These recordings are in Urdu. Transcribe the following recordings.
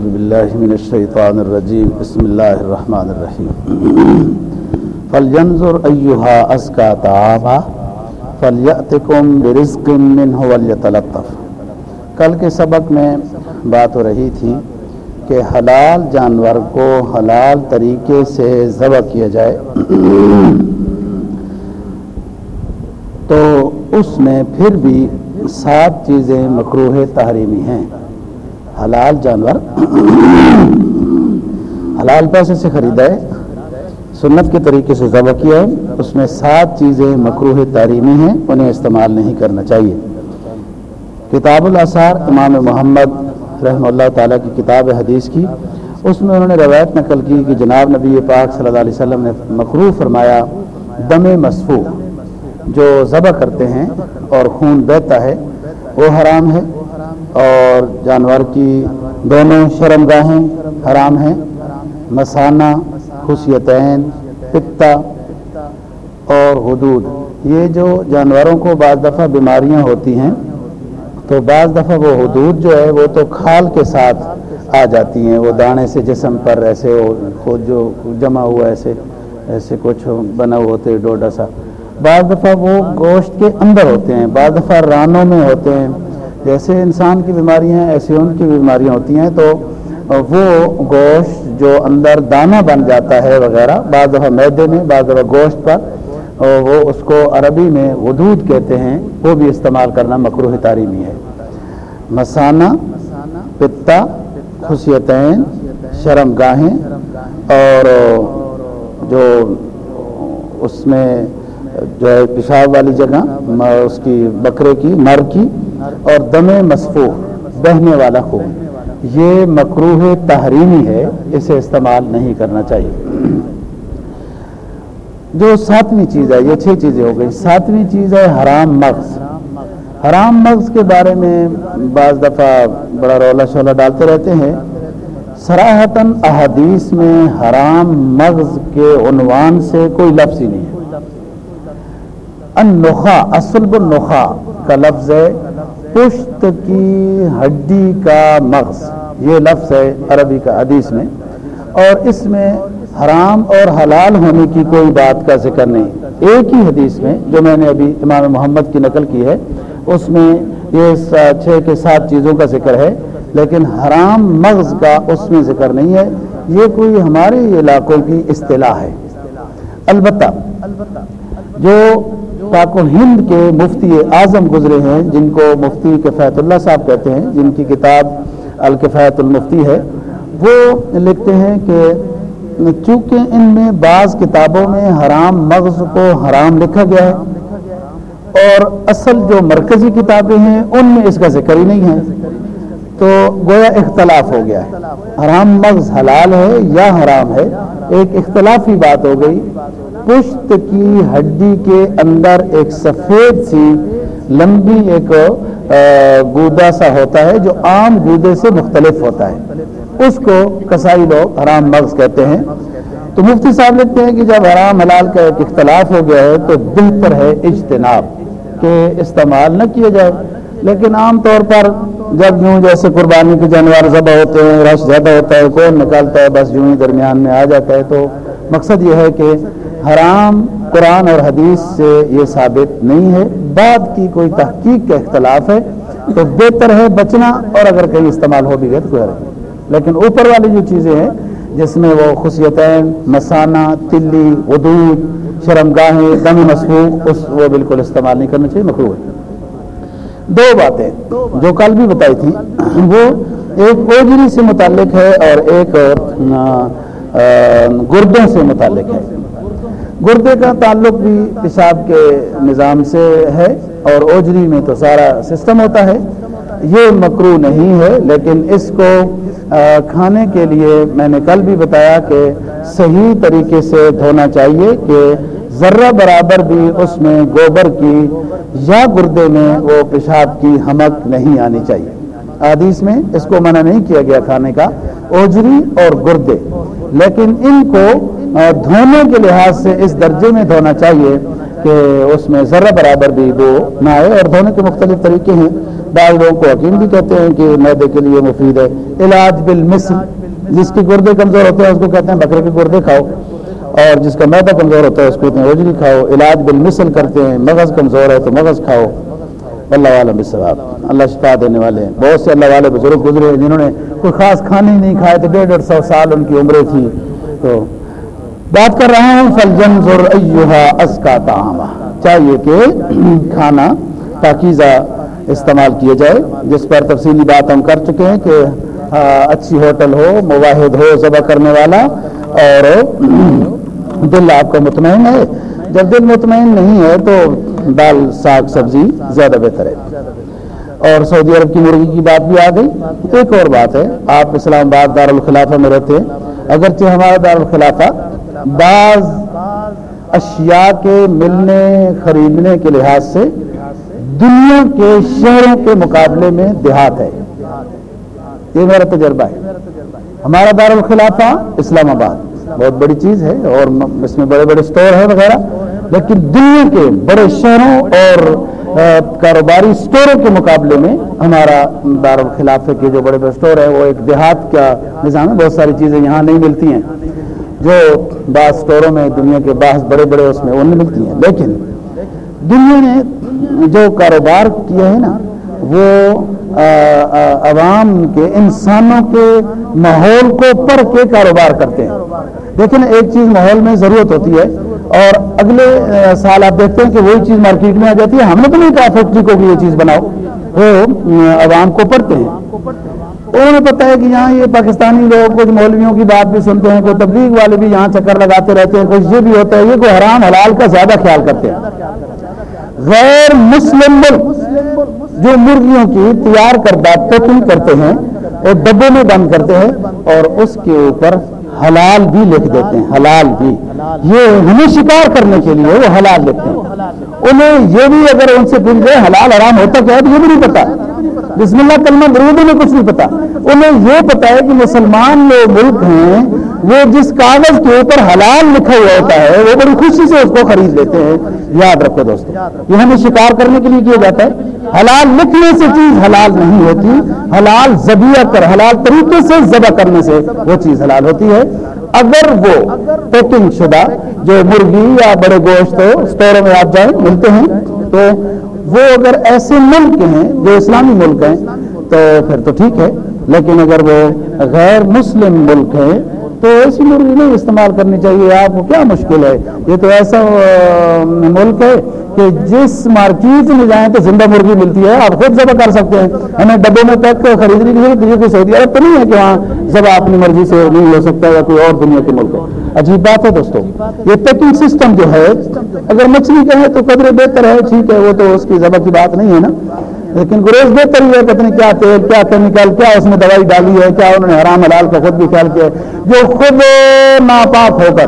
اعوذ باللہ من الشیطان الرجیم بسم اللہ الرحمن الرحیم فلینظر ایہا ازکا تعاما فلیأتکم برزق منہ ولیتلطف کل کے سبق میں بات ہو رہی تھی کہ حلال جانور کو حلال طریقے سے ذبح کیا جائے۔ تو اس میں پھر بھی سات چیزیں مقروح تحریمی ہیں۔ حلال جانور حلال پیسے سے خریدا ہے، سنت کے طریقے سے ذبح کیا ہے، اس میں سات چیزیں مقروح تحریمی ہیں، انہیں استعمال نہیں کرنا چاہیے۔ کتاب الاثار امام محمد رحمہ اللہ تعالیٰ کی کتاب حدیث کی، اس میں انہوں نے روایت نقل کی کہ جناب نبی پاک صلی اللہ علیہ وسلم نے مقروع فرمایا، دم مصفو جو ذبح کرتے ہیں اور خون بہتا ہے، وہ حرام ہے۔ اور جانور کی دونوں شرم گاہیں حرام ہیں۔ مسانہ، خصیتین پتا اور حدود۔ یہ جو جانوروں کو بعض دفعہ بیماریاں ہوتی ہیں، تو بعض دفعہ وہ حدود جو ہے، وہ تو کھال کے ساتھ آ جاتی ہیں۔ وہ دانے سے جسم پر ایسے خود جو جمع ہوا ایسے ایسے کچھ بنا ہوا ہوتے، ڈوڈا سا۔ بعض دفعہ وہ گوشت کے اندر ہوتے ہیں، بعض دفعہ رانوں میں ہوتے ہیں۔ جیسے انسان کی بیماریاں ایسے ان کی بیماریاں ہوتی ہیں، تو وہ گوشت جو اندر دانہ بن جاتا ہے وغیرہ، بعض دفعہ میدے میں، بعض دفعہ گوشت پر، وہ اس کو عربی میں ودود کہتے ہیں، وہ بھی استعمال کرنا مکروح تعریمی ہے۔ مسانہ، پتا، خصیتین شرم گاہیں اور جو اس میں جو ہے پیشاب والی جگہ، اس کی بکرے کی، مر کی اور دم مصفوع بہنے والا خون۔ یہ مکروح تحریمی ہے، اسے استعمال نہیں کرنا چاہیے۔ جو ساتویں چیز ہے، یہ چھ چیزیں ہو گئی ساتویں چیز ہے حرام مغز۔ حرام مغز کے بارے میں بعض دفعہ بڑا رولا شولا ڈالتے رہتے ہیں۔ سراہتاً احادیث میں حرام مغز کے عنوان سے کوئی لفظ ہی نہیں ہے۔ النخا اصلب النخا کا لفظ ہے۔ پشت کی ہڈی کا مغز، یہ لفظ ہے عربی کا حدیث میں، اور اس میں حرام اور حلال ہونے کی کوئی بات کا ذکر نہیں۔ ایک ہی حدیث میں جو میں نے ابھی امام محمد کی نقل کی ہے، اس میں یہ چھ کے سات چیزوں کا ذکر ہے، لیکن حرام مغز کا اس میں ذکر نہیں ہے۔ یہ کوئی ہمارے علاقوں کی اصطلاح ہے۔ البتہ، جو پاک و ہند کے مفتی اعظم گزرے ہیں، جن کو مفتی کفیت اللہ صاحب کہتے ہیں، جن کی کتاب الکفیت المفتی ہے۔ وہ لکھتے ہیں کہ چونکہ ان میں بعض کتابوں میں حرام مغز کو حرام لکھا گیا ہے اور اصل جو مرکزی کتابیں ہیں، ان میں اس کا ذکر ہی نہیں ہے۔ تو گویا اختلاف ہو گیا ہے۔ حرام مغز حلال ہے یا حرام ہے، ایک اختلافی بات ہو گئی۔ پشت کی ہڈی کے اندر ایک سفید سی لمبی ایک گودا سا ہوتا ہے جو عام گودے سے مختلف ہوتا ہے۔ اس کو کسائی لوگ حرام مغز کہتے ہیں۔ تو مفتی صاحب لکھتے ہیں کہ جب حرام حلال کا ایک اختلاف ہو گیا ہے تو بہتر ہے اجتناب کہ استعمال نہ کیا جائے۔ لیکن عام طور پر جب یوں جیسے قربانی کے جانور ذبح ہوتے ہیں، رش زیادہ ہوتا ہے، کون نکالتا ہے، بس یوں ہی درمیان میں آ جاتا ہے تو مقصد یہ ہے کہ حرام قرآن اور حدیث سے یہ ثابت نہیں ہے۔ بعد کی کوئی تحقیق کا اختلاف ہے تو بہتر ہے بچنا اور اگر کہیں استعمال ہو بھی گئے تو کوئی لیکن اوپر والی جو چیزیں ہیں، جس میں وہ خصیتین، مسانہ، تلی، ودود شرم گاہیں دم مسبوق، اس وہ بالکل استعمال نہیں کرنا چاہیے مخلوق ہے۔ دو باتیں جو کل بھی بتائی تھی وہ ایک اوجری سے متعلق ہے اور ایک گردوں سے متعلق ہے۔ گردے کا تعلق بھی پیشاب کے نظام سے ہے اور اوجری میں تو سارا سسٹم ہوتا ہے۔ یہ مکرو نہیں ہے، لیکن اس کو کھانے کے لیے میں نے کل بھی بتایا کہ صحیح طریقے سے دھونا چاہیے کہ ذرہ برابر بھی اس میں گوبر کی یا گردے میں وہ پیشاب کی ہمک نہیں آنی چاہیے۔ حدیث میں اس کو منع نہیں کیا گیا کھانے کا۔ اوجری اور گردے۔ لیکن ان کو دھونے کے لحاظ سے اس درجے میں دھونا چاہیے کہ اس میں ذرہ برابر بھی وہ نہ آئے اور دھونے کے مختلف طریقے ہیں۔ بعض لوگوں کو حکیم بھی کہتے ہیں کہ میدے کے لیے مفید ہے۔ علاج بالمثل، جس کے گردے کمزور ہوتے ہیں اس کو کہتے ہیں بکرے کے گردے کھاؤ۔ اور جس کا میدا کمزور ہوتا ہے اس کو اتنے روزی کھاؤ۔ علاج بالمثل کرتے ہیں، مغز کمزور ہے تو مغز کھاؤ۔ اللہ عالم بسراب اللہ شفا دینے والے ہیں۔ بہت سے اللہ والے بزرگ گزرے ہیں جنہوں نے کوئی خاص کھانے نہیں کھائے تھے، ڈیڑھ ڈیڑھ سو سال ان کی عمریں تھی تو بات کر رہا ہوں فلجن ضرور اس کا چاہیے کہ کھانا پاکیزہ استعمال کیا جائے، جس پر تفصیلی بات ہم کر چکے ہیں کہ اچھی ہوٹل ہو، مواحد ہو، ذبح کرنے والا، اور دل آپ کا مطمئن ہے۔ جب دل مطمئن نہیں ہے تو دال، ساگ، سبزی زیادہ بہتر ہے۔ اور سعودی عرب کی مرغی کی بات بھی آ گئی۔ ایک اور بات ہے، آپ اسلام آباد دارالخلافہ میں رہتے ہیں۔ اگرچہ ہمارا دارالخلافہ بعض اشیاء کے ملنے، خریدنے کے لحاظ سے دنیا کے شہروں کے مقابلے میں دیہات ہے۔ یہ میرا تجربہ ہے۔ ہمارا دارالخلافہ اسلام آباد، بہت بڑی چیز ہے اور اس میں بڑے بڑے اسٹور ہیں وغیرہ۔ لیکن دنیا کے بڑے شہروں اور کاروباری اسٹوروں کے مقابلے میں ہمارا دارالخلافے کے جو بڑے بڑے اسٹور ہے وہ ایک دیہات کا نظام ہے۔ بہت ساری چیزیں یہاں نہیں ملتی ہیں۔ جو بعض اسٹوروں میں دنیا کے بعض بڑے بڑے اس میں وہ نہیں ملتی ہیں۔ لیکن دنیا نے جو کاروبار کیا ہے نا، وہ عوام کے، انسانوں کے ماحول کو پڑھ کے کاروبار کرتے ہیں۔ لیکن ایک چیز ماحول میں ضرورت ہوتی ہے اور اگلے سال آپ دیکھتے ہیں کہ وہی چیز مارکیٹ میں آ جاتی ہے۔ ہم نے تو نہیں کہا فیکٹری کو بھی یہ چیز بناؤ۔ وہ عوام کو پڑھتے ہیں۔ انہوں نے پتا ہے کہ یہاں یہ پاکستانی لوگ کچھ مولویوں کی بات بھی سنتے ہیں، کوئی تبلیغ والے بھی یہاں چکر لگاتے رہتے ہیں کچھ یہ بھی ہوتا ہے، یہ کوئی حرام حلال کا زیادہ خیال کرتے ہیں۔ غیر مسلم جو مرغیوں کی تیار کردہ پیکنگ کرتے ہیں اور ڈبے میں بند کرتے ہیں اور اس کے اوپر حلال بھی لکھ دیتے ہیں، حلال بھی۔ یہ ہمیں شکار کرنے کے لیے وہ حلال لکھتے ہیں۔ انہیں یہ بھی اگر ان سے پوچھ گئے حلال حرام ہوتا کیا ہے تو یہ بھی نہیں پتا۔ بسم اللہ کلمہ درود میں کچھ نہیں پتا۔ انہیں یہ پتا ہے کہ مسلمان لوگ ملک ہیں وہ جس کاغذ کے اوپر حلال لکھا ہوا ہوتا ہے، وہ بڑی خوشی سے اس کو خرید لیتے ہیں۔ یاد رکھو دوستوں یہ ہمیں شکار کرنے کے لیے کیا جاتا ہے؟ حلال لکھنے سے چیز حلال نہیں ہوتی، حلال زبیہ کر، حلال طریقے سے ذبح کرنے سے وہ چیز حلال ہوتی ہے۔ اگر وہ پیکنگ شدہ، جو مرغی یا بڑے گوشت اسٹوروں میں آپ جائیں، ملتے ہیں، تو وہ اگر ایسے ملک ہیں، جو اسلامی ملک ہیں، تو پھر تو ٹھیک ہے۔ لیکن اگر وہ غیر مسلم ملک ہیں تو ایسی مرغی نہیں استعمال کرنی چاہیے۔ آپ کو کیا مشکل ہے؟ یہ تو ایسا ملک ہے کہ جس مارکیٹ میں جائیں تو زندہ مرغی ملتی ہے۔ آپ خود ذبح کر سکتے ہیں۔ ہمیں ڈبوں میں پیک کر خریدنے کی ضرورت کوئی سعودی عرب تو نہیں ہے کہ وہاں ذبح اپنی مرضی سے نہیں ہو سکتا یا کوئی اور دنیا کے ملک ہے۔ عجیب بات ہے دوستوں یہ پیکنگ سسٹم جو ہے، اگر مچھلی کا ہے تو قدرے بہتر ہے، ٹھیک ہے، وہ تو اس کی ذبح کی بات نہیں ہے نا۔ لیکن گریز بہتر ہی ہے، پتہ نہیں کیا تیل، کیا کیمیکل، کیا اس میں دوائی ڈالی ہے، کیا انہوں نے حرام حلال کا خود بھی خیال کیا جو خود ناپاک ہو کر،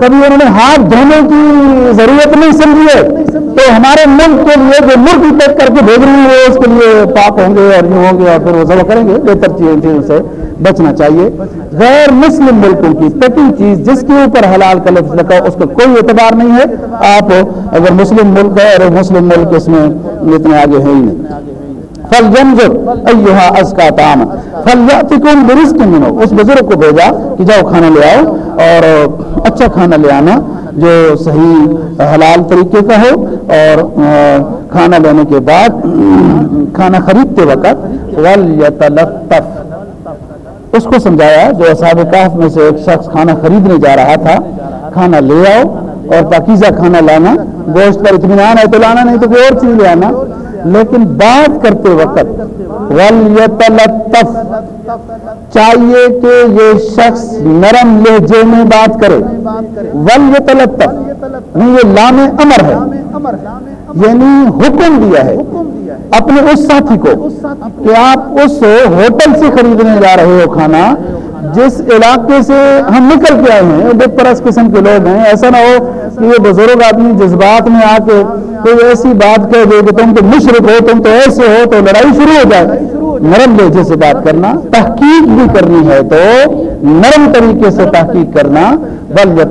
کبھی انہوں نے ہاتھ دھونے کی ضرورت نہیں سمجھی ہے۔ تو ہمارے ملک کے لیے جو ملک پیک کر کے بھیج رہی ہے اس کے لیے پاک ہوں گے اور یوں ہوں گے، اور پھر وہ ذبح کریں گے۔ بہتر چیزوں سے بچنا چاہیے۔ غیر مسلم ملکوں کی پٹی چیز جس کے اوپر حلال کا لفظ لگا اس کا کوئی اعتبار نہیں ہے۔ آپ اگر مسلم ملک ہے اور مسلم ملک اس میں اتنے آگے ہیں ہی نہیں۔ فل جنزر ایوہا از کا برزق اس بزرگ کو بھیجا کہ جاؤ کھانا لے آؤ اور اچھا کھانا لے آنا جو صحیح حلال طریقے کا ہو۔ اور کھانا لینے کے بعد، کھانا خریدتے وقت ولیتلطف اس کو سمجھایا جو اصحاب کاف میں سے ایک شخص کھانا خریدنے جا رہا تھا، کھانا لے آؤ اور پاکیزہ کھانا لانا، گوشت پر اطمینان ہے تو لانا، نہیں تو کوئی اور چیز لے آنا۔ لیکن بات کرتے وقت ولیتلطف چاہیے کہ یہ شخص نرم لہجے میں بات کرے۔ ولیتلطف نہیں، یہ لام امر ہے۔ یعنی حکم دیا ہے اپنے اس ساتھی کو کہ آپ اس ہوٹل سے خریدنے جا رہے ہو کھانا۔ جس علاقے سے ہم نکل کے آئے ہیں بے پرس قسم کے لوگ ہیں، ایسا نہ ہو کہ یہ بزرگ آدمی جذبات میں آ کے کوئی ایسی بات کہہ دے کہ تم تو مشرق ہو، تم تو ایسے ہو، تو لڑائی شروع ہو جائے۔ نرم لہجے سے بات کرنا، تحقیق بھی کرنی ہے تو نرم طریقے سے تحقیق کرنا بل یا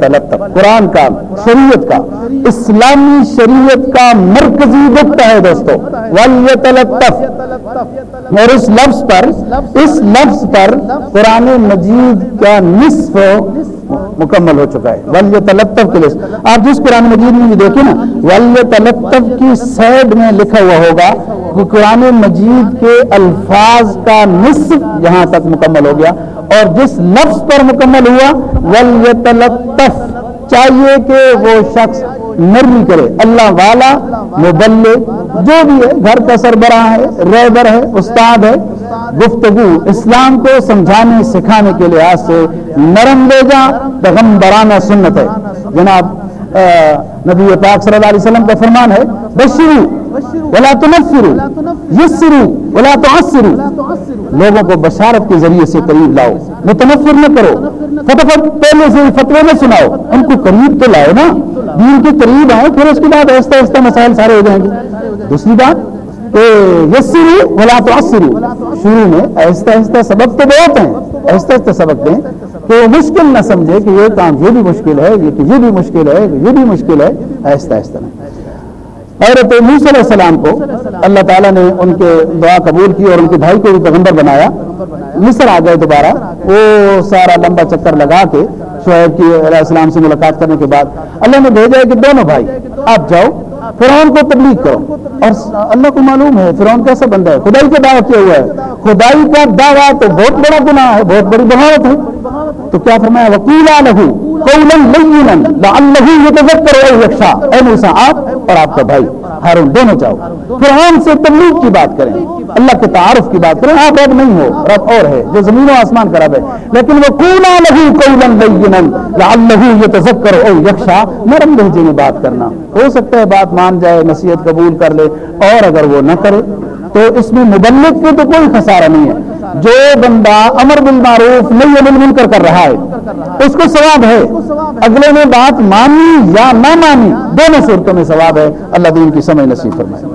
قرآن کا، شریعت کا، اسلامی شریعت کا مرکزی نقطہ ہے دوستو ول اور اس لفظ پر، اس لفظ پر قرآن مجید کا نصف مکمل ہو چکا ہے ولی تلطف کے لیے۔ آپ جس قرآن مجید میں دیکھیں نا ولی تلطف کی سائڈ میں لکھا ہوا ہوگا کہ قرآن مجید کے الفاظ کا نصف یہاں تک مکمل ہو گیا اور جس لفظ پر مکمل ہوا ولی تلطف چاہیے کہ وہ شخص نرمی کرے، اللہ والا، مبلے، جو بھی ہے، گھر کا سربراہ ہے ریبر ہے، استاد ہے، گفتگو، اسلام کو سمجھانے، سکھانے کے لحاظ سے نرم لے جا پیغمبرانہ سنت ہے۔ جناب نبی پاک صلی اللہ علیہ وسلم کا فرمان ہے، بشرو، ولا تنفرو، یسرو، ولا تعسرو، لوگوں کو بشارت کے ذریعے سے قریب لاؤ، متنفر نہ کرو، فٹافٹ پہلے سے فتوے میں سناؤ، ان کو قریب تو لاؤ نا، دین کے قریب آؤ، پھر اس کے بعد آہستہ آہستہ مسائل سارے ہو جائیں گے۔ دوسری بات کہ یسرو ولا تعسرو. شروع میں آہستہ آہستہ سبق تو بہت ہیں آہستہ آہستہ سبق دیں کہ وہ مشکل نہ سمجھے کہ یہ کام یہ بھی مشکل ہے، یہ کہ یہ بھی مشکل ہے، یہ بھی مشکل ہے آہستہ آہستہ حضرت موسی علیہ السلام کو اللہ تعالیٰ نے ان کے دعا قبول کی اور ان کے بھائی کو بھی پیغمبر بنایا۔ مصر آ گئے دوبارہ، وہ سارا لمبا چکر لگا کے شعیب کی علیہ السلام سے ملاقات کرنے کے بعد اللہ نے بھیجا ہے کہ دونوں بھائی، آپ جاؤ، فرعون کو تبلیغ کرو۔ اور اللہ کو معلوم ہے، فرعون کیسا بندہ ہے؟ خدائی کا دعویٰ کیا ہوا ہے۔ خدائی کا دعویٰ تو بہت بڑا گناہ ہے، بہت بڑی بغاوت ہے۔ تو کیا فرمایا؟ وکیلا لہو اے موسا آپ اور آپ کا بھائی ہارون، دونوں جاؤ۔ فرعون سے تبلیغ کی بات کریں۔ اللہ کے تعارف کی بات کریں۔ آپ رب نہیں ہو، رب اور ہے، جو زمین و آسمان کا رب ہے۔ لیکن وہ کولا لہو قولا لینا لعلہ یتذکر او یکشا نرم لہجے میں بات کرنا۔ ہو سکتا ہے بات مان جائے، نصیحت قبول کر لے، اور اگر وہ نہ کرے، تو اس میں مبلک کے تو کوئی خسارہ نہیں ہے۔ جو بندہ امر بالمعروف نہیں امر مل کر کر رہا ہے، اس کو ثواب ہے۔ اگلے میں بات مانی یا نہ مانی، دونوں صورتوں میں ثواب ہے۔ اللہ دین کی سمجھ نصیب فرمائے۔